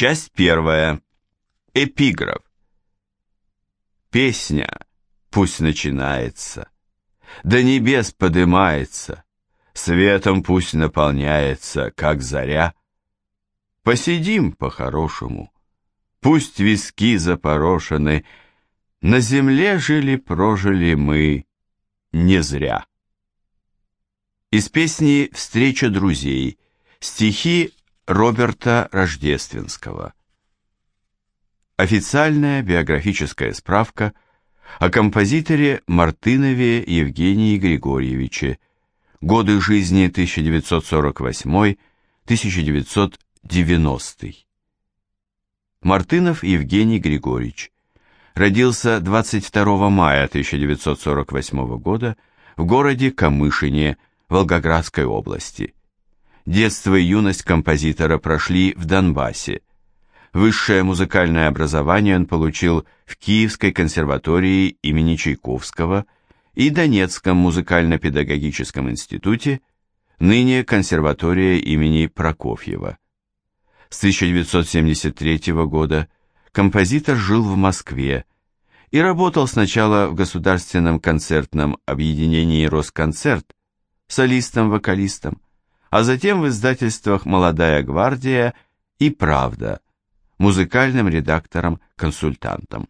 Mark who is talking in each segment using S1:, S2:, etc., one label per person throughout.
S1: Часть первая. Эпиграф. Песня пусть начинается, до небес подымается, светом пусть наполняется, как заря. Посидим по-хорошему, пусть виски запорошены, на земле жили-прожили мы не зря. Из песни «Встреча друзей» стихи Роберта Рождественского. Официальная биографическая справка о композиторе Мартынове Евгении Григорьевиче, годы жизни 1948-1990. Мартынов Евгений Григорьевич родился 22 мая 1948 года в городе Камышине, Волгоградской области. Детство и юность композитора прошли в Донбассе. Высшее музыкальное образование он получил в Киевской консерватории имени Чайковского и Донецком музыкально-педагогическом институте, ныне консерватория имени Прокофьева. С 1973 года композитор жил в Москве и работал сначала в Государственном концертном объединении «Росконцерт» солистом-вокалистом, а затем в издательствах «Молодая гвардия» и «Правда», музыкальным редактором-консультантом.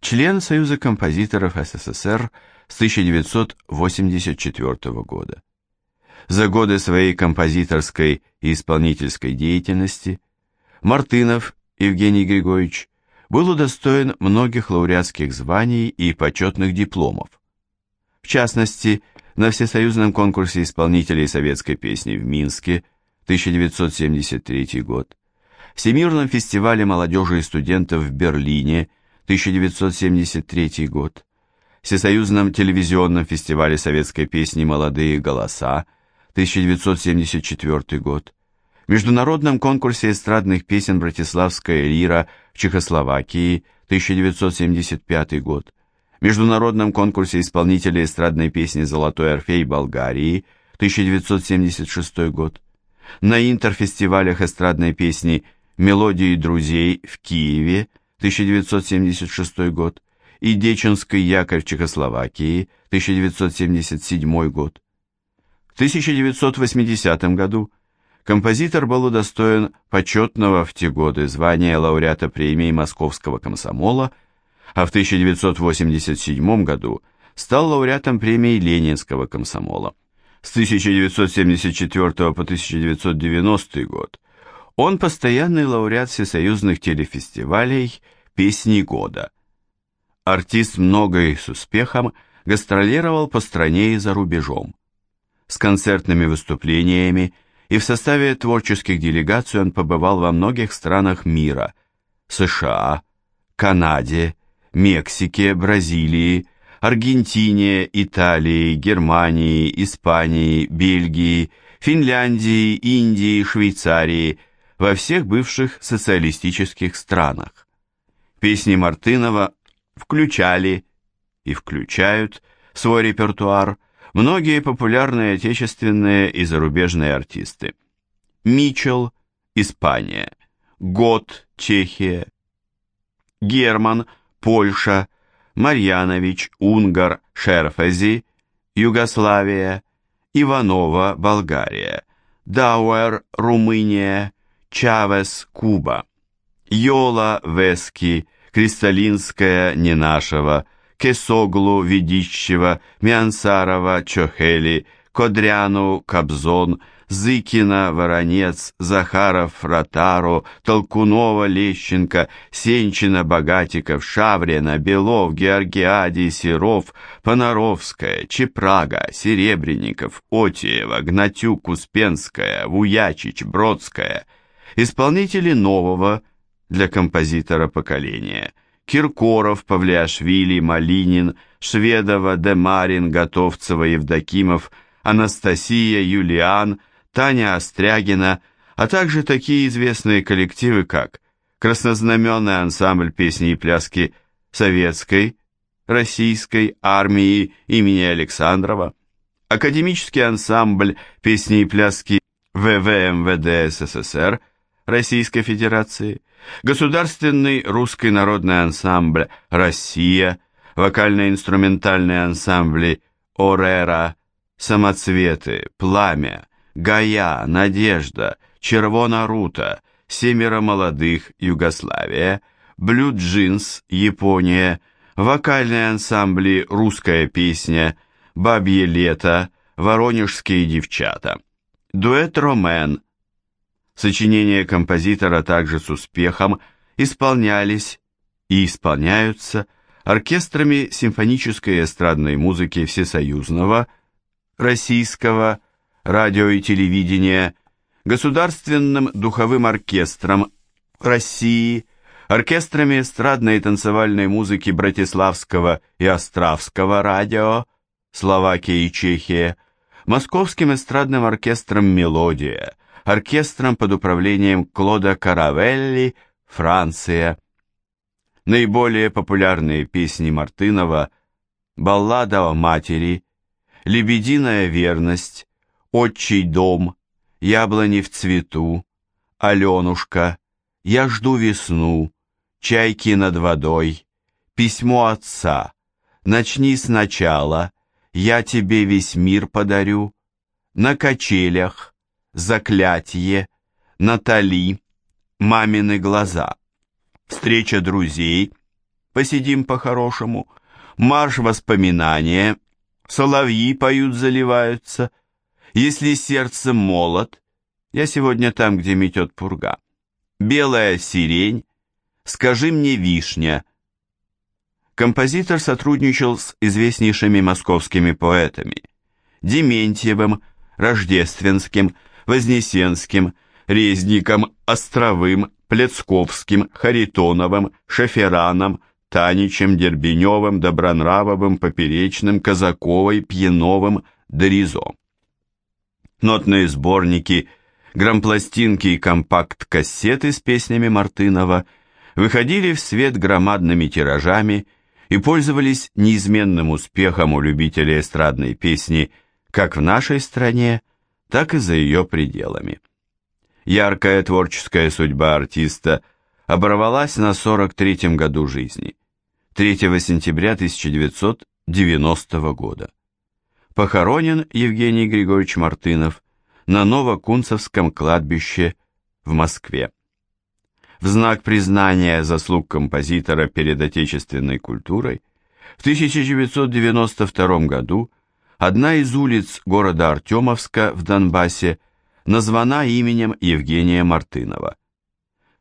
S1: Член Союза композиторов СССР с 1984 года. За годы своей композиторской и исполнительской деятельности Мартынов Евгений Григорьевич был удостоен многих лауреатских званий и почетных дипломов. В частности, на Всесоюзном конкурсе исполнителей советской песни в Минске 1973 год, Всемирном фестивале молодежи и студентов в Берлине 1973 год, Всесоюзном телевизионном фестивале советской песни «Молодые голоса» 1974 год, Международном конкурсе эстрадных песен «Братиславская лира» в Чехословакии 1975 год, Международном конкурсе исполнителей эстрадной песни «Золотой Орфей» Болгарии, 1976 год, на интерфестивалях эстрадной песни «Мелодии друзей» в Киеве, 1976 год, и Деченский якорь Чехословакии, 1977 год. В 1980 году композитор был удостоен почетного в те годы звания лауреата премии Московского комсомола – а в 1987 году стал лауреатом премии Ленинского комсомола. С 1974 по 1990 год он постоянный лауреат всесоюзных телефестивалей «Песни года». Артист много и с успехом гастролировал по стране и за рубежом. С концертными выступлениями и в составе творческих делегаций он побывал во многих странах мира – США, Канаде, Мексике, Бразилии, Аргентине, Италии, Германии, Испании, Бельгии, Финляндии, Индии, Швейцарии, во всех бывших социалистических странах. Песни Мартынова включали и включают в свой репертуар многие популярные отечественные и зарубежные артисты. Мичел, Испания, Гот, Чехия, Герман, Польша, Марьянович, Унгар, Шерфези, Югославия, Иванова, Болгария, Дауэр, Румыния, Чавес, Куба, Йола, Вески, Кристалинская, Ненашева, Кесоглу, Ведищева, Миансарова, Чохели, Кодряну, Кобзон, Зыкина, Воронец, Захаров, Ротару, Толкунова, Лещенко, Сенчина, Богатиков, Шаврина, Белов, Георгиадий, Серов, Понаровская, Чепрага, Серебренников, Отиева, Гнатюк, Успенская, Вуячич, Бродская. Исполнители нового для композитора поколения. Киркоров, Павлиашвили, Малинин, Шведова, Демарин, Готовцева, Евдокимов, Анастасия, Юлиан – Таня Острягина, а также такие известные коллективы, как краснознаменный ансамбль песни и пляски советской, российской армии имени Александрова, академический ансамбль песни и пляски ВВМВД СССР, Российской Федерации, Государственный русский народный ансамбль «Россия», вокально-инструментальные ансамбли «Орера», «Самоцветы», «Пламя», «Гая», «Надежда», «Червона рута», «Семеро молодых», «Югославия», «Блю Джинс», «Япония», вокальные ансамбли «Русская песня», «Бабье лето», «Воронежские девчата», дуэт «Ромен», Сочинения композитора также с успехом исполнялись и исполняются оркестрами симфонической и эстрадной музыки Всесоюзного, Российского, радио и телевидения, Государственным духовым оркестром России, оркестрами эстрадной и танцевальной музыки Братиславского и Островского радио, Словакия и Чехия, Московским эстрадным оркестром «Мелодия», оркестром под управлением Клода Каравелли, Франция. Наиболее популярные песни Мартынова «Баллада о матери», «Лебединая верность», «Отчий дом», «Яблони в цвету», «Аленушка», «Я жду весну», «Чайки над водой», «Письмо отца», «Начни сначала», «Я тебе весь мир подарю», «На качелях», Заклятие, Натали, Мамины глаза, Встреча друзей, Посидим по-хорошему, Марш воспоминания, Соловьи поют, заливаются, Если сердце молот, Я сегодня там, где метет пурга, Белая сирень, Скажи мне вишня, Композитор сотрудничал с известнейшими московскими поэтами Дементьевым, Рождественским, Вознесенским, Резником, Островым, Плецковским, Харитоновым, Шефераном, Таничем, Дербеневым, Добронравовым, Поперечным, Казаковой, Пьяновым, Доризо. Нотные сборники, грампластинки и компакт-кассеты с песнями Мартынова выходили в свет громадными тиражами и пользовались неизменным успехом у любителей эстрадной песни как в нашей стране, так и за ее пределами. Яркая творческая судьба артиста оборвалась на 43-м году жизни, 3 сентября 1990 года. Похоронен Евгений Григорьевич Мартынов на Новокунцевском кладбище в Москве. В знак признания заслуг композитора перед отечественной культурой в 1992 году Одна из улиц города Артемовска в Донбассе названа именем Евгения Мартынова.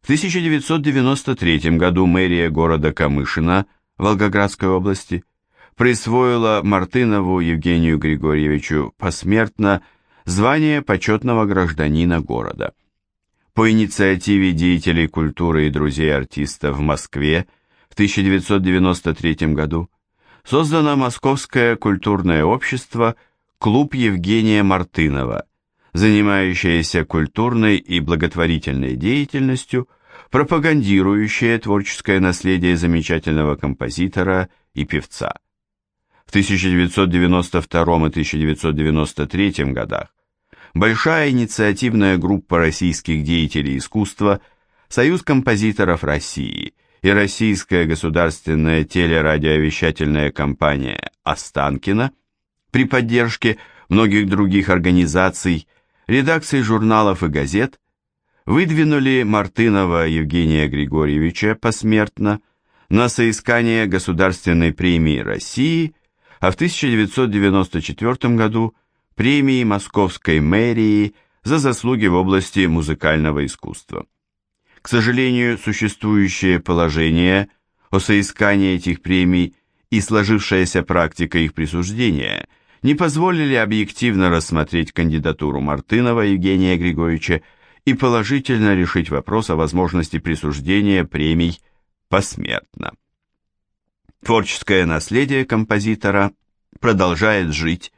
S1: В 1993 году мэрия города Камышина Волгоградской области присвоила Мартынову Евгению Григорьевичу посмертно звание почетного гражданина города. По инициативе деятелей культуры и друзей артиста в Москве в 1993 году создано Московское культурное общество «Клуб Евгения Мартынова», занимающееся культурной и благотворительной деятельностью, пропагандирующее творческое наследие замечательного композитора и певца. В 1992 и 1993 годах большая инициативная группа российских деятелей искусства «Союз композиторов России» и российская государственная телерадиовещательная компания «Останкино» при поддержке многих других организаций, редакций журналов и газет выдвинули Мартынова Евгения Григорьевича посмертно на соискание Государственной премии России, а в 1994 году премии Московской мэрии за заслуги в области музыкального искусства. К сожалению, существующее положение о соискании этих премий и сложившаяся практика их присуждения не позволили объективно рассмотреть кандидатуру Мартынова Евгения Григорьевича и положительно решить вопрос о возможности присуждения премий посмертно. Творческое наследие композитора продолжает жить,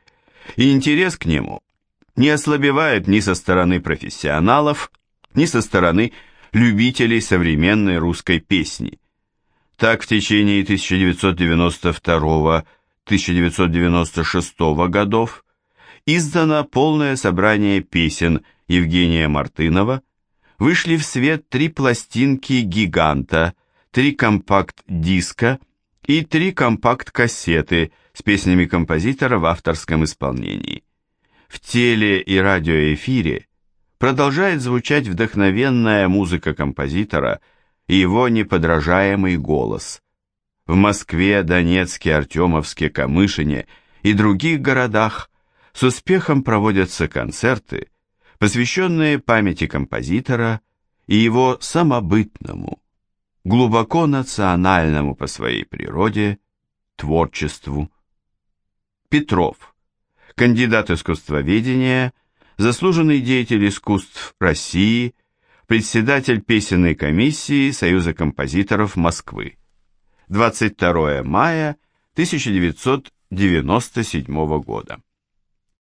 S1: и интерес к нему не ослабевает ни со стороны профессионалов, ни со стороны любителей современной русской песни. Так в течение 1992-1996 годов издано полное собрание песен Евгения Мартынова, вышли в свет три пластинки «Гиганта», три компакт-диска и три компакт-кассеты с песнями композитора в авторском исполнении. В теле- и радиоэфире продолжает звучать вдохновенная музыка композитора и его неподражаемый голос. В Москве, Донецке, Артемовске, Камышине и других городах с успехом проводятся концерты, посвященные памяти композитора и его самобытному, глубоко национальному по своей природе творчеству. Петров, кандидат искусствоведения, заслуженный деятель искусств России, председатель песенной комиссии Союза композиторов Москвы. 22 мая 1997 года.